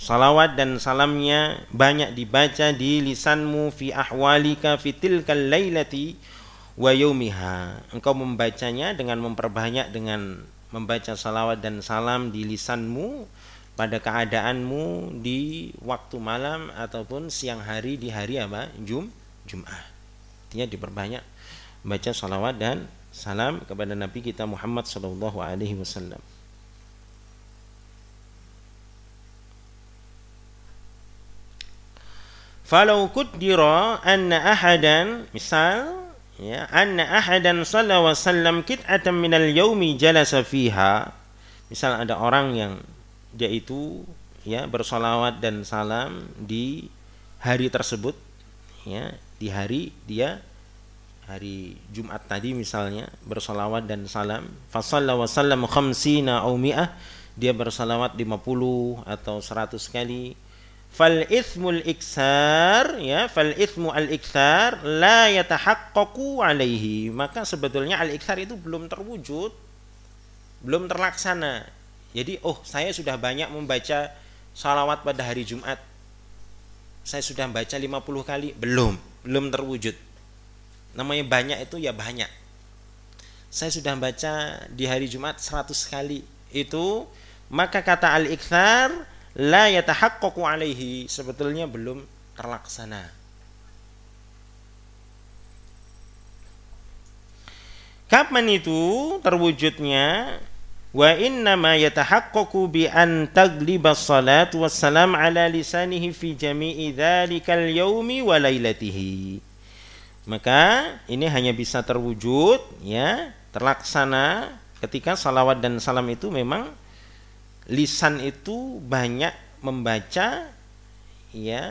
salawat dan salamnya banyak dibaca di lisanmu fi ahwalika fi tilkal lailati wa yaumiha engkau membacanya dengan memperbanyak dengan membaca salawat dan salam di lisanmu pada keadaanmu di waktu malam ataupun siang hari di hari apa? Jum Jum'ah. Artinya diperbanyak baca salawat dan salam kepada Nabi kita Muhammad sallallahu alaihi wasallam. Falau kuddira anna ahadan misal ya anna ahadan sallallahu alaihi wasallam kit'atan minal yaumi jalasa fiha. Misal ada orang yang dia itu ya bersolawat dan salam di hari tersebut ya di hari dia hari Jumat tadi misalnya bersolawat dan salam. Fasalla wa sallam khamsina au mi'ah. Dia bersalawat 50 atau 100 kali fal ithmul iksar ya fal ithmu al iksar la yatahaqqaqu alaihi. Maka sebetulnya al iksar itu belum terwujud belum terlaksana. Jadi oh saya sudah banyak membaca salawat pada hari Jumat. Saya sudah baca 50 kali belum belum terwujud. Namanya banyak itu ya banyak. Saya sudah baca di hari Jumat 100 kali itu maka kata al-ikthar la yatahaqqaqu alaihi. Sebetulnya belum terlaksana. Kapan itu terwujudnya? Wa inna ma yatahaqqaqu bi an tagliba salat wassalam ala lisanihi fi jami'i dhalikal yaumi wa lailatihi. Maka ini hanya bisa terwujud ya terlaksana ketika salawat dan salam itu memang lisan itu banyak membaca ya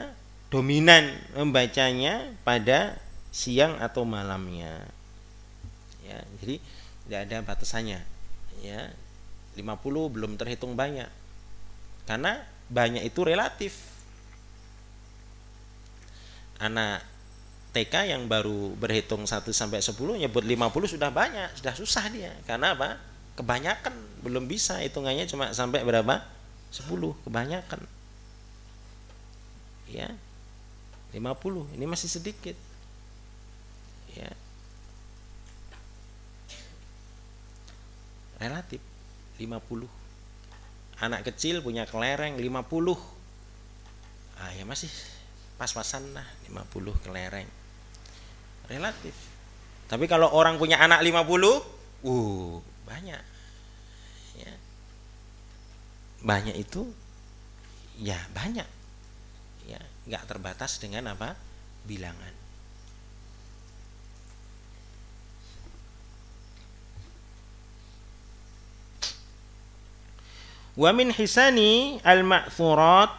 dominan membacanya pada siang atau malamnya ya jadi tidak ada batasannya ya 50 belum terhitung banyak karena banyak itu relatif anak TK yang baru berhitung 1 sampai 10 nyebut 50 sudah banyak, sudah susah dia. Karena apa? Kebanyakan belum bisa hitungannya cuma sampai berapa? 10, kebanyakan. Ya. 50, ini masih sedikit. Ya. Relatif 50. Anak kecil punya kelereng 50. Ah ya masih pas-pasan lah 50 kelereng relatif tapi kalau orang punya anak 50 uh banyak. Ya. Banyak itu ya banyak. Ya nggak terbatas dengan apa? Bilangan. Wa min hisani al-ma'thurat.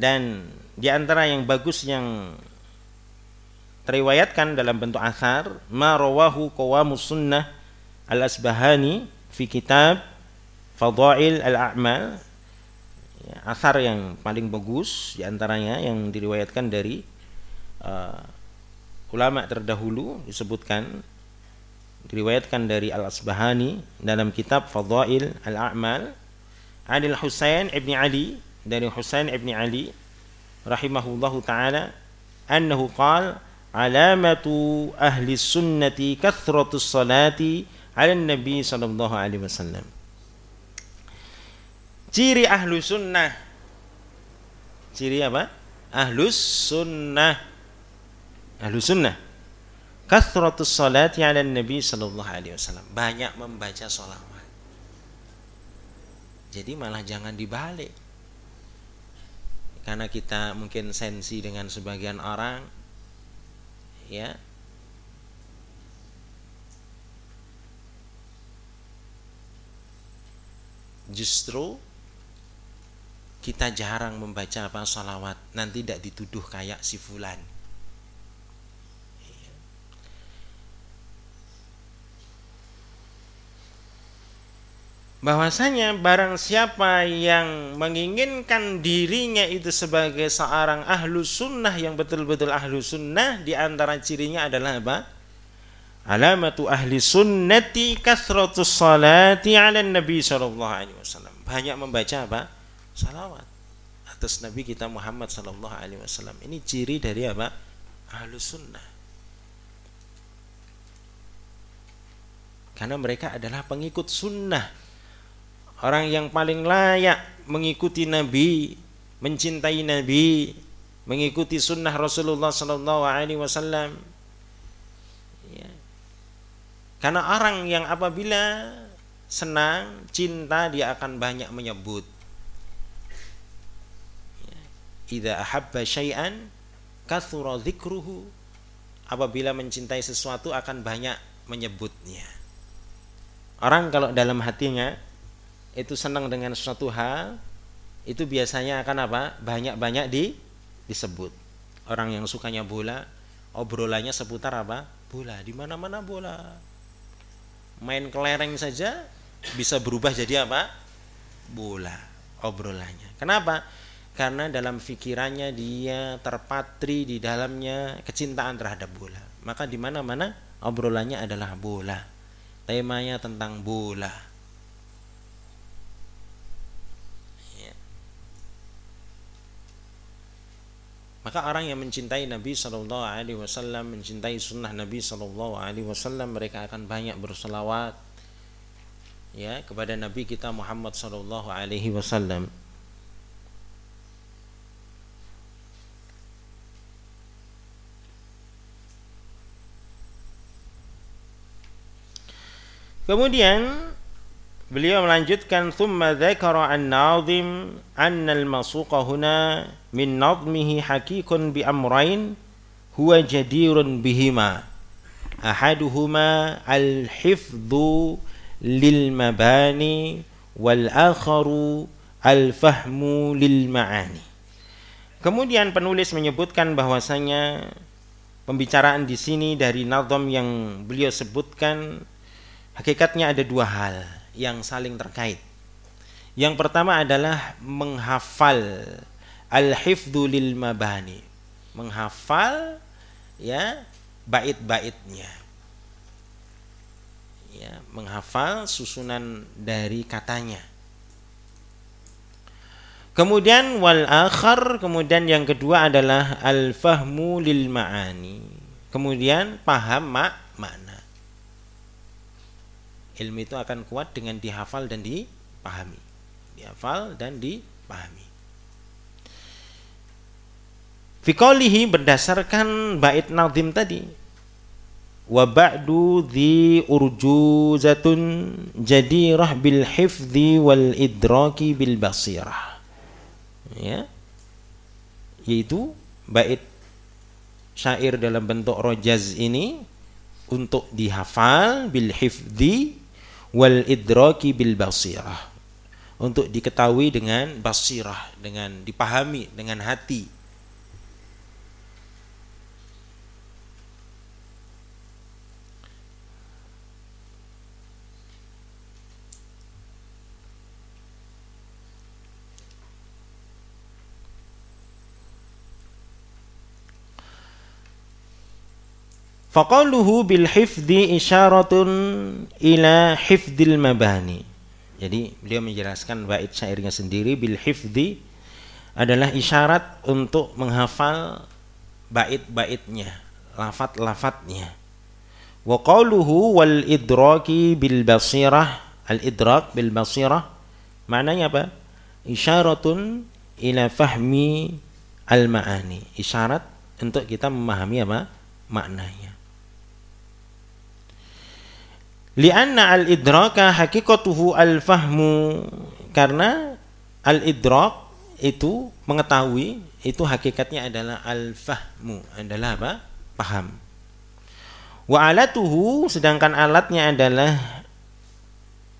Dan di antara yang bagus yang teriwayatkan dalam bentuk asar ma rawahu qawamus sunnah al-asbahani fi kitab fadail al-a'mal. Ya, asar yang paling bagus di antaranya yang diriwayatkan dari uh, ulama terdahulu disebutkan diriwayatkan dari Al-Asbahani dalam kitab Fadail Al-A'mal. Adil Husain ibni Ali dari Husain ibni Ali rahimahullahu taala annahu qala alamatu ahli sunnati kathratus salati ala nabi sallallahu alaihi wasallam. Ciri ahlu sunnah. Ciri apa? Ahlus sunnah. Ahlu sunnah. Kathratus salati ala nabi sallallahu alaihi wasallam. Banyak membaca salawat jadi malah jangan dibalik. Karena kita mungkin sensi dengan sebagian orang ya. Justru kita jarang membaca apa salawat. Nanti tidak dituduh kayak si fulan bahwasanya barang siapa yang menginginkan dirinya itu sebagai seorang ahlu sunnah yang betul-betul ahlu sunnah di antara cirinya adalah apa? Alamatu ahli sunnati kasratus salati ala nabi sallallahu alaihi wasallam. Banyak membaca apa? Salawat atas nabi kita Muhammad sallallahu alaihi wasallam. Ini ciri dari apa? Ahlu sunnah. Karena mereka adalah pengikut sunnah orang yang paling layak mengikuti Nabi, mencintai Nabi, mengikuti sunnah Rasulullah Sallallahu Alaihi Wasallam. Ya. Karena orang yang apabila senang, cinta dia akan banyak menyebut. Ya. Idza ahabba syai'an kathura dzikruhu. Apabila mencintai sesuatu akan banyak menyebutnya. Orang kalau dalam hatinya itu senang dengan suatu hal, itu biasanya akan apa? Banyak-banyak di disebut. Orang yang sukanya bola, obrolannya seputar apa? Bola. Di mana-mana bola. Main kelereng saja bisa berubah jadi apa? Bola obrolannya. Kenapa? Karena dalam pikirannya dia terpatri di dalamnya kecintaan terhadap bola. Maka di mana-mana obrolannya adalah bola. Temanya tentang bola Maka orang yang mencintai Nabi Shallallahu Alaihi Wasallam, mencintai sunnah Nabi Shallallahu Alaihi Wasallam, mereka akan banyak berselawat ya kepada Nabi kita Muhammad Shallallahu Alaihi Wasallam. Kemudian Beliau melanjutkan anna al-masuqa huna min nadmihi hakikun bi amrain huwa jadirun bihima. Ahaduhuma al-hifdhu lil mabani wal akharu al-fahmu lil ma'ani Kemudian penulis menyebutkan bahwasanya pembicaraan di sini dari nazam yang beliau sebutkan hakikatnya ada dua hal yang saling terkait. Yang pertama adalah menghafal al-hifdzu lil mabani. Menghafal ya bait-baitnya. Ya, menghafal susunan dari katanya. Kemudian wal akhar, kemudian yang kedua adalah al-fahmu lil ma'ani. Kemudian paham mak makna ilmu itu akan kuat dengan dihafal dan dipahami. Dihafal dan dipahami. Fikolihi berdasarkan bait nazim tadi wa ba'du dhi urjuzatun jadirah bil hifdhi wal idraki bil basirah. Ya. Yaitu bait syair dalam bentuk rojaz ini untuk dihafal bil hifdhi wal idraki bil basirah. Untuk diketahui dengan basirah dengan dipahami dengan hati Faqaluhu bil hifdi isyaratun ila hifdil mabani. Jadi beliau menjelaskan bait syairnya sendiri bil hifdi adalah isyarat untuk menghafal bait-baitnya, lafat-lafatnya. Wa qaluhu wal idraki bil basirah, al idrak bil basirah maknanya apa? Isyaratun ila fahmi al maani. Isyarat untuk kita memahami apa? maknanya. Lianna al-idraka hakikatuhu al-fahmu karena al-idrak itu mengetahui itu hakikatnya adalah al-fahmu adalah apa? paham. Wa alatuhu sedangkan alatnya adalah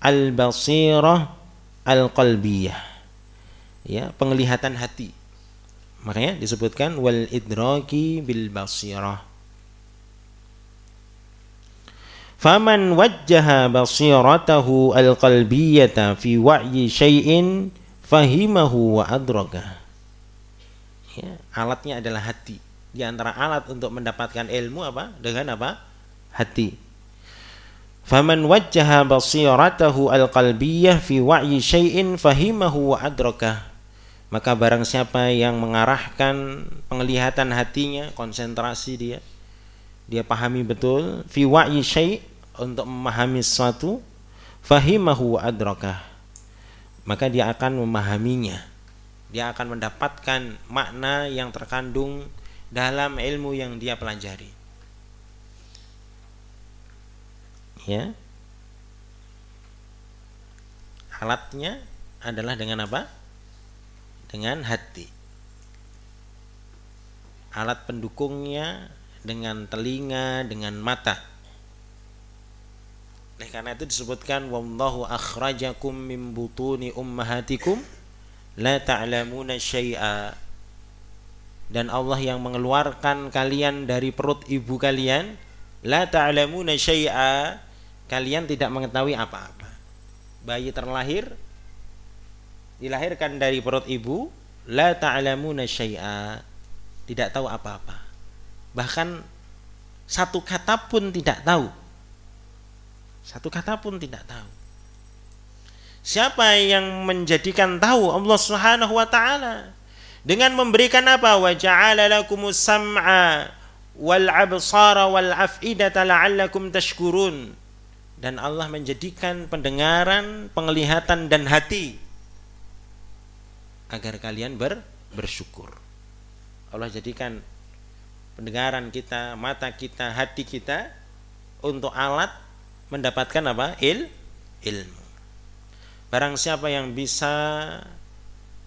al-basirah al-qalbiyah. Ya, penglihatan hati. Makanya disebutkan wal idraki bil basirah Faman wajjaha basiratahu al-qalbiyata fi wa'yi syai'in fahimahu wa. Ya, alatnya adalah hati. Di antara alat untuk mendapatkan ilmu apa? Dengan apa? Hati. Faman wajjaha basiratahu al-qalbiyah fi wa'yi syai'in fahimahu wa adraka. Maka barang siapa yang mengarahkan penglihatan hatinya, konsentrasi dia, dia pahami betul fi wa'yi syai' untuk memahami sesuatu fahimahu adrakah. Maka dia akan memahaminya. Dia akan mendapatkan makna yang terkandung dalam ilmu yang dia pelajari. Ya. Alatnya adalah dengan apa? Dengan hati. Alat pendukungnya dengan telinga dengan mata oleh karena itu disebutkan wallahu akhrajakum min butuni ummahatikum la ta'lamuna syai'a. Dan Allah yang mengeluarkan kalian dari perut ibu kalian la ta'lamuna syai'a. Kalian tidak mengetahui apa-apa. Bayi terlahir dilahirkan dari perut ibu la ta'lamuna syai'a. Tidak tahu apa-apa. Bahkan satu kata pun tidak tahu satu kata pun tidak tahu. Siapa yang menjadikan tahu Allah Subhanahu wa taala dengan memberikan apa? Wa ja'ala lakumus sam'a wal absara wal af'idata la'allakum tashkurun. Dan Allah menjadikan pendengaran, penglihatan dan hati agar kalian ber, bersyukur. Allah jadikan pendengaran kita, mata kita, hati kita untuk alat mendapatkan apa? Il ilmu. Barang siapa yang bisa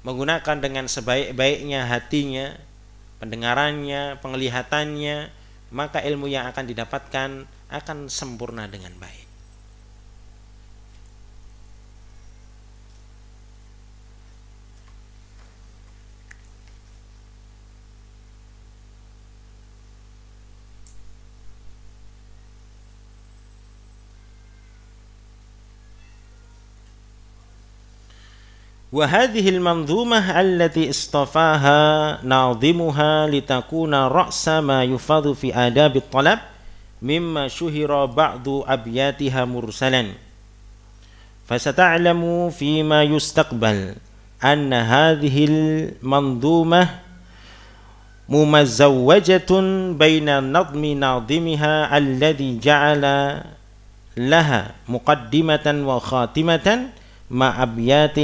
menggunakan dengan sebaik-baiknya hatinya, pendengarannya, penglihatannya, maka ilmu yang akan didapatkan akan sempurna dengan baik. وهذه المنظومة التي اصطفاها ناظمها لتكون رأس ما يفاض في آداب الطلب مما شهر بعض أبياتها مرسلا. فستعلم فيما يستقبل أن هذه المنظومة ممزوجة بين نظم ناظمها الذي جعل لها مقدمة وخاتمة مع أبيات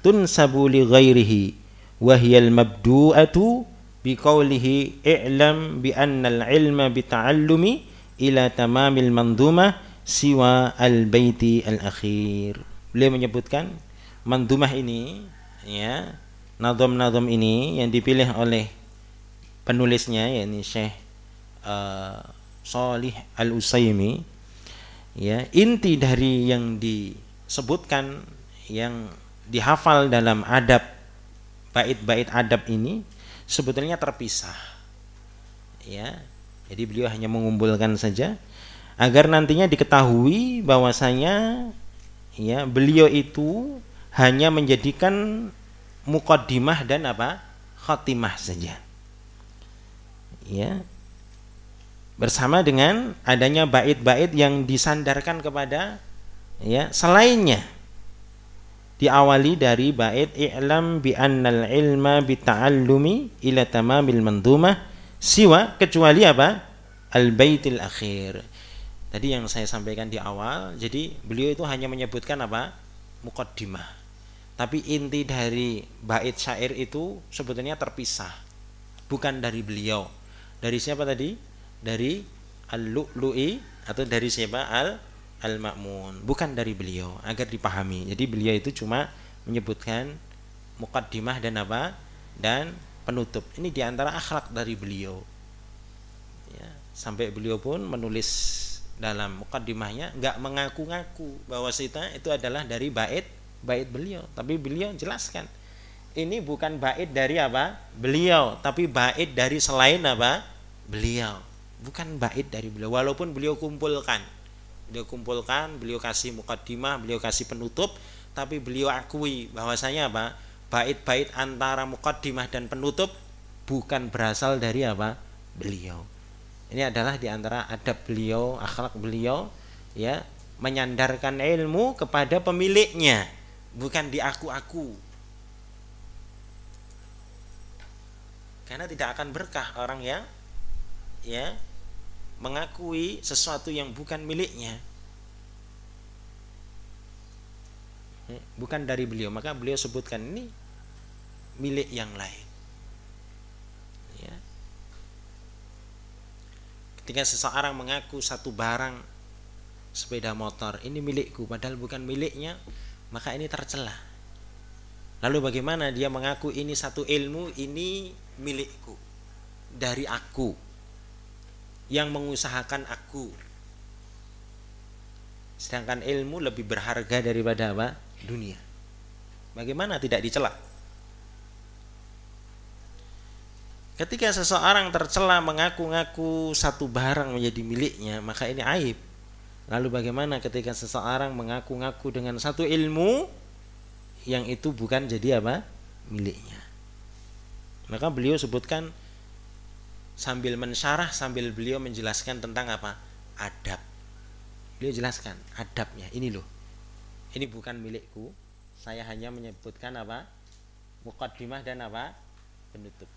tunsabu li ghairihi wa hiya al-mabdu'atu bi qawlihi i'lam bi anna al-ilma bi ta'allumi ila tamamil mandumah siwa al-baiti al-akhir. Beliau menyebutkan mandumah ini ya, nadom-nadom ini yang dipilih oleh penulisnya yakni Syekh uh, Salih Al-Usaimi ya, inti dari yang disebutkan yang dihafal dalam adab bait-bait adab ini sebetulnya terpisah. Ya. Jadi beliau hanya mengumpulkan saja agar nantinya diketahui bahwasanya ya beliau itu hanya menjadikan mukaddimah dan apa? khatimah saja. Ya. Bersama dengan adanya bait-bait yang disandarkan kepada ya selainnya diawali dari bait i'lam bi annal ilma bi ta'allumi ila tamamil mandumah siwa kecuali apa? Al baitil akhir. Tadi yang saya sampaikan di awal jadi beliau itu hanya menyebutkan apa? Mukaddimah tapi inti dari bait syair itu sebetulnya terpisah. Bukan dari beliau. Dari siapa tadi? Dari al-lu'lu'i atau dari siapa? Al Al-Ma'mun bukan dari beliau agar dipahami. Jadi beliau itu cuma menyebutkan mukaddimah dan apa? dan penutup. Ini di antara akhlak dari beliau. Ya, sampai beliau pun menulis dalam mukaddimahnya nggak mengaku-ngaku bahwa kita itu adalah dari bait bait beliau, tapi beliau jelaskan ini bukan bait dari apa? beliau, tapi bait dari selain apa? beliau. Bukan bait dari beliau walaupun beliau kumpulkan beliau kumpulkan beliau kasih mukaddimah beliau kasih penutup tapi beliau akui bahwasanya apa? Bait-bait antara mukaddimah dan penutup bukan berasal dari apa? Beliau. Ini adalah di antara adab beliau akhlak beliau ya menyandarkan ilmu kepada pemiliknya bukan di aku-aku karena tidak akan berkah orang yang ya mengakui sesuatu yang bukan miliknya bukan dari beliau maka beliau sebutkan ini milik yang lain. Ya. Ketika seseorang mengaku satu barang sepeda motor ini milikku padahal bukan miliknya, maka ini tercela. Lalu bagaimana dia mengaku ini satu ilmu ini milikku dari aku yang mengusahakan aku. Sedangkan ilmu lebih berharga daripada apa? Dunia. Bagaimana tidak dicela? Ketika seseorang tercela mengaku-ngaku satu barang menjadi miliknya, maka ini aib. Lalu bagaimana ketika seseorang mengaku-ngaku dengan satu ilmu yang itu bukan jadi apa? miliknya. Maka beliau sebutkan sambil mensyarah sambil beliau menjelaskan tentang apa? adab. Beliau jelaskan adabnya. Ini loh. Ini bukan milikku. Saya hanya menyebutkan apa? mukaddimah dan apa? penutup